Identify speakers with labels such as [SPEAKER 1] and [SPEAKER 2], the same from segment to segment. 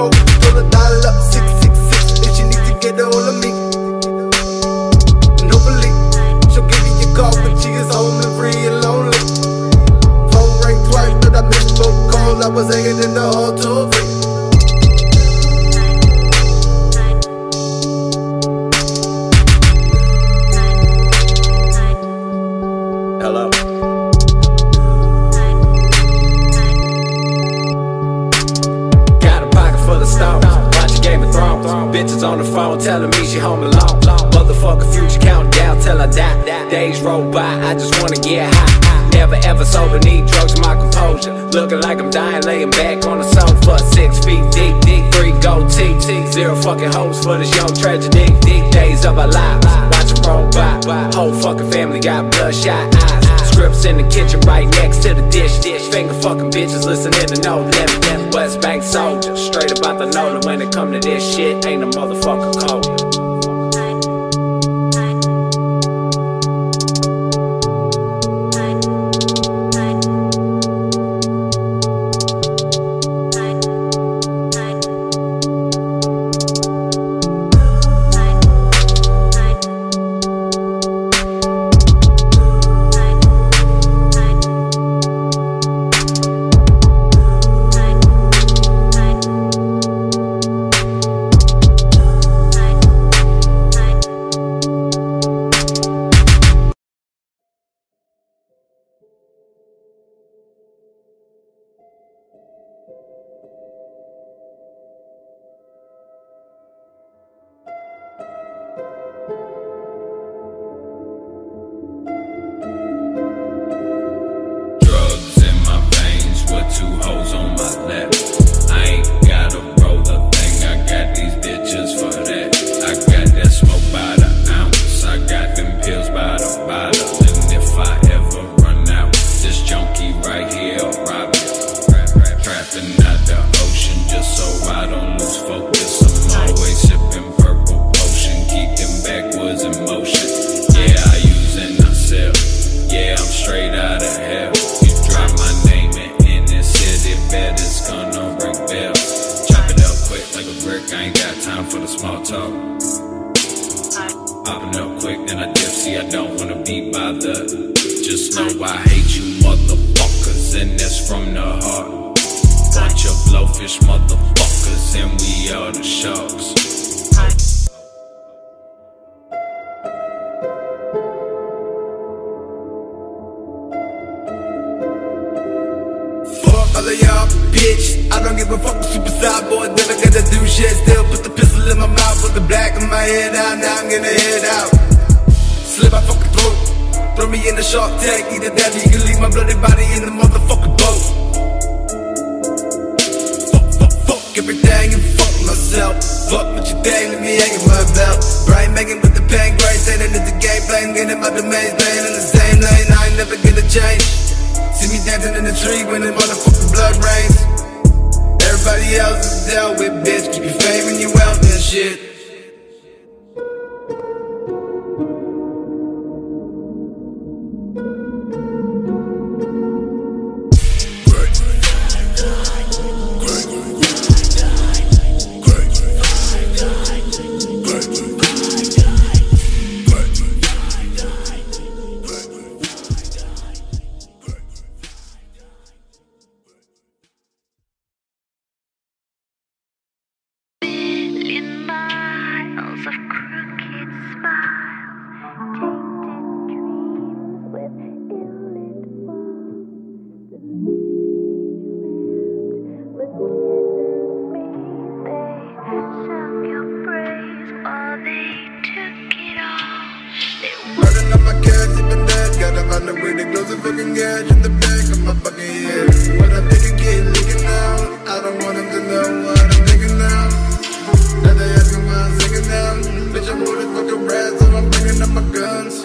[SPEAKER 1] phone, told dial up six six six, and she needs to get a hold of me. She'll give me a call she is home and free and lonely. Phone rang twice, but I missed both calls. I was hanging in the hall toll
[SPEAKER 2] Bitches on the phone telling me she home alone. Motherfucker future counting down till I die. Days roll by, I just wanna get high. Never ever sober, need drugs for my composure. Looking like I'm dying, laying back on the sofa. Six feet deep, deep, three gold teeth. Zero fucking hopes for this young tragedy. Deep days of our lives, watch 'em roll by. Whole fucking family got bloodshot eyes. Scripts in the kitchen right next to the dish. dish. Finger fucking bitches listening to no limit. West Bank soldier, straight about the that when it come to this shit, ain't a motherfucker cold.
[SPEAKER 3] Of blowfish motherfuckers, and we are the sharks.
[SPEAKER 1] Fuck all of y'all, bitch. I don't give a fuck, superstar boy. Never gotta do shit. Still put the pistol in my mouth, put the black in my head out. Now I'm gonna head out. Slit my fucking throat. Throw me in the shark tank. Either that or you can leave my bloody body in the motherfucking boat. Everything and fuck myself. Fuck what you think, let me hang in my belt. Brian Megan with the pen, great. Saying it's the game playing, getting my domain, playing in the same lane. I ain't never gonna change. See me dancing in the tree when the motherfucking blood rains. Everybody else is dealt with, bitch. Keep your fame and your wealth and shit. That. Gotta find a way to close the fucking gash in the back of my fucking head. What I'm thinking, kid, leaking out. I don't want them to know what I'm thinking now. Now they asking why I'm singing now. Bitch, I'm with fucking rat, so I'm bringing up my guns.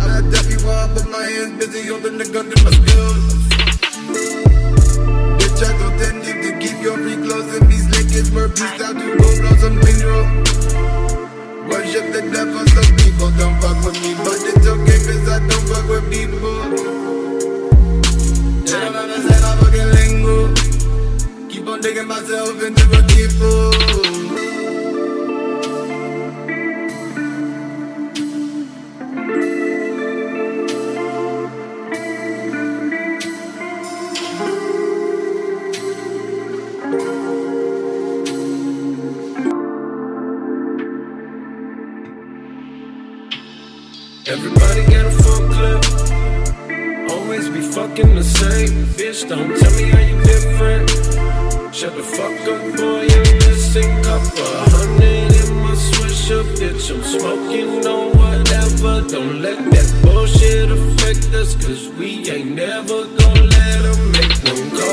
[SPEAKER 1] I'm a ducky one, but my hands busy holding the gun in my skills. Bitch, I don't tend to keep your feet close and these lickets were beast out to some things, bro. Worship the devil, I don't fuck with people. They don't understand my fucking lingo. Keep on digging myself into a deep hole. thank you
[SPEAKER 4] Everybody got a full clip. Always be fucking the same. Bitch, don't tell me how you different. Shut the fuck up, boy. You missing cup a hundred in my swisher, bitch. I'm smoking on whatever. Don't let that bullshit affect us, cause we ain't never gonna let them make one call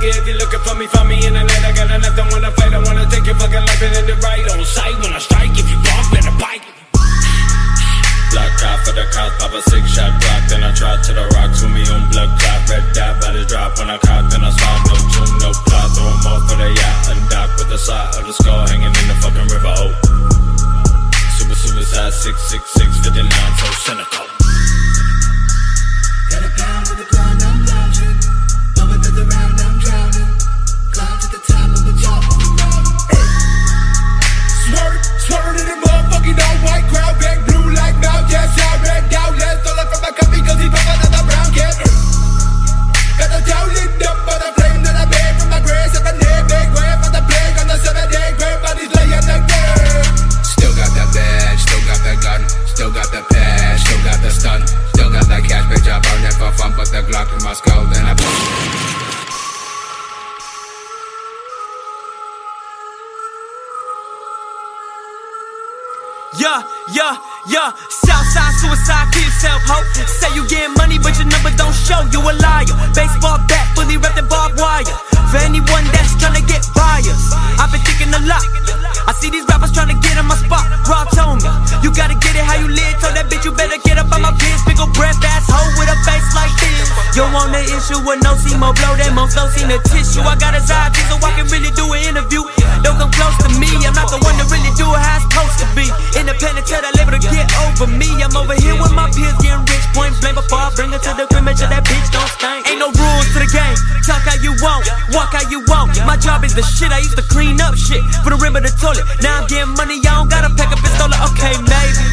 [SPEAKER 4] Motherfucker, if you're looking for me, find me in the night. I got nothing wanna fight. I wanna take your fucking life and end it right on sight. When I strike, if you walk, better bite.
[SPEAKER 1] Black car for the cops, pop a six shot block. Then I try to the rocks with me on
[SPEAKER 5] got
[SPEAKER 6] so I can really do an interview. Don't come close to me, I'm not the one to really do it how it's supposed to be. Independent, tell that label to get over me. I'm over here with my peers getting rich. Point blank before I bring it to the make sure that bitch don't stink. Ain't no rules to the game. Talk how you want, walk how you want. My job is the shit. I used to clean up shit for the rim of the toilet. Now I'm getting money, I don't gotta pack a pistol. Okay, maybe.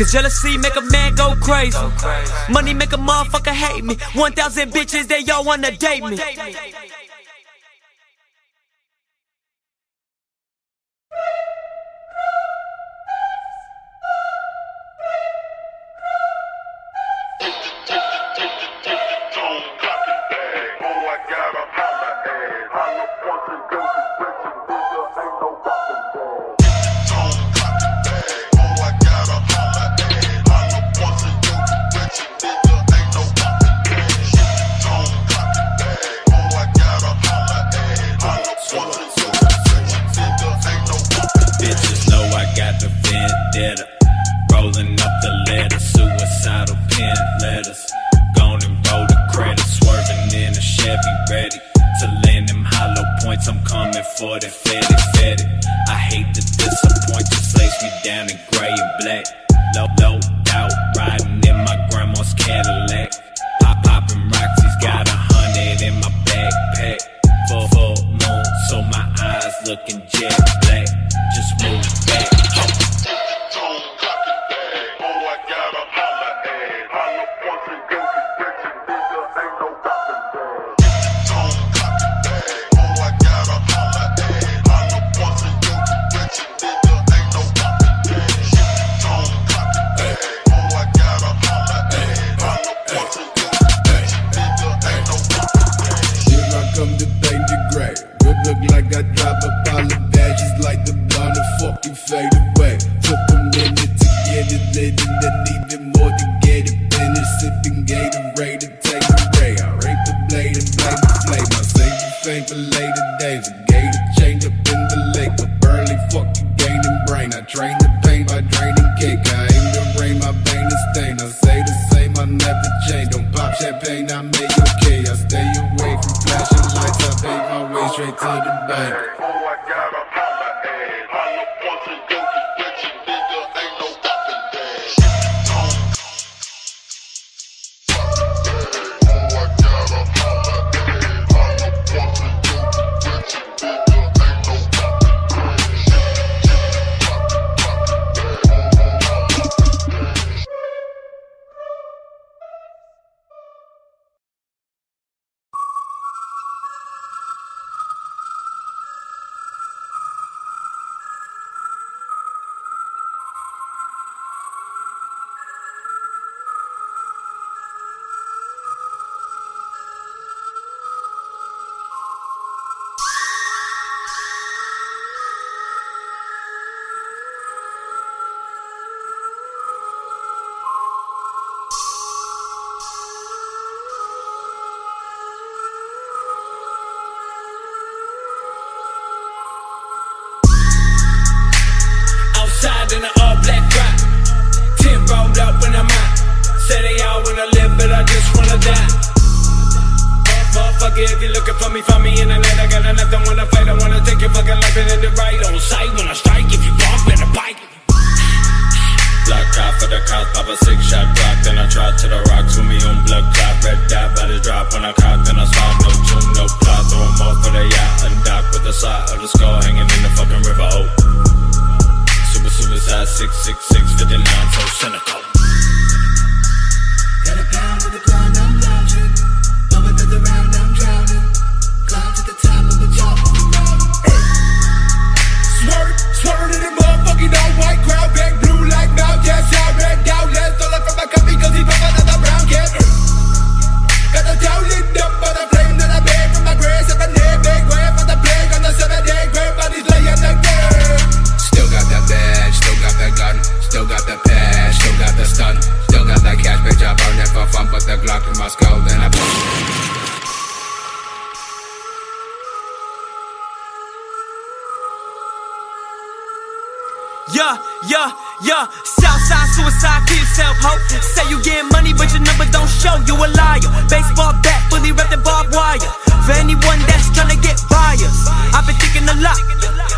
[SPEAKER 6] Cause jealousy make a man go crazy. Money make a motherfucker hate me. 1,000 bitches, they all wanna date me.
[SPEAKER 1] Looking jet black. Just move back. a drop straight to the bank.
[SPEAKER 2] If you looking for me, find me in the night. I got don't wanna fight. I wanna take your fucking life and end it right on sight. When I strike, if you bump, better bite.
[SPEAKER 1] Block out for the cops, pop a six shot block, then I try to the rocks
[SPEAKER 6] Southside suicide, kill yourself, hope. Say you getting money, but your number don't show. You a liar. Baseball bat, fully wrapped in barbed wire. For anyone that's tryna get buyers, I've been thinking a lot.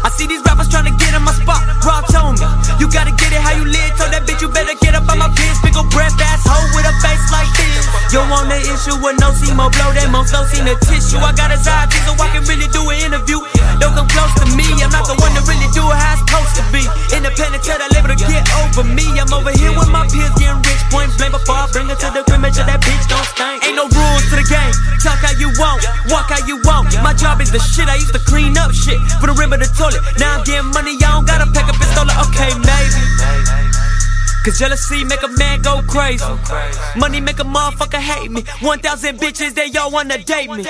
[SPEAKER 6] I see these rappers tryna get in my spot. Rob told me, you gotta get it how you live. Told that bitch you better get up on my biz. Big ol' breath ass hoe with a face like this. You want the issue with no more blow that most flow seen the tissue. I got a side so I can really do an interview. Don't come close to me, I'm not the one to really do it how it's supposed to be. Independent till My job is the shit. I used to clean up shit for the rim of the toilet. Now I'm getting money, I don't gotta pack a pistol. Okay, maybe. Cause jealousy make a man go crazy. Money make a motherfucker hate me. 1,000 bitches, they all wanna date me.